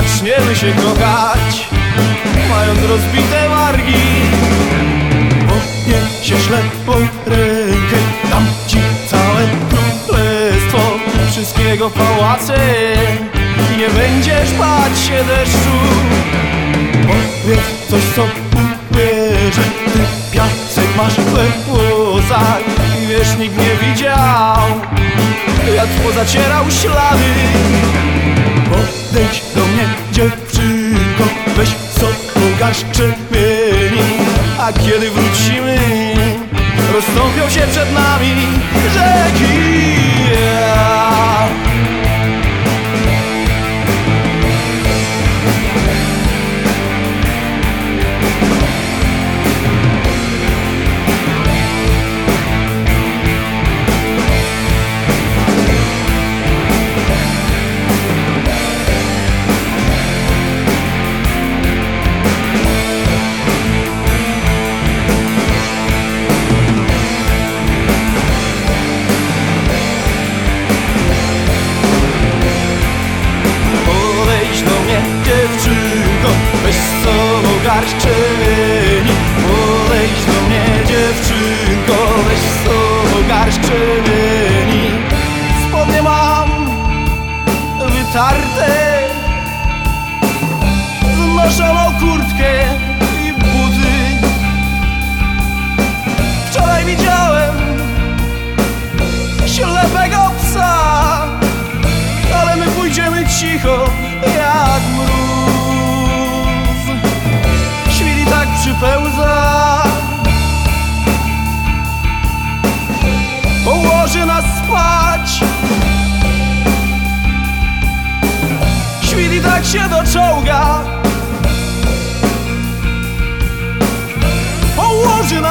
zaczniemy się kochać Mając rozbite wargi. Poniesie ślepą rękę Dam ci całe królestwo Wszystkiego pałace. Nie będziesz bać się deszczu. Powiedz coś co uwierzę Ty piasek masz we włosach I wiesz nikt nie widział Jak pozacierał ślady. Podejdź dziewczynko Weź sobie garść czerwieni A kiedy wrócimy Rozstąpią się przed nami rzeki. Podejdź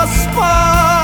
as pás.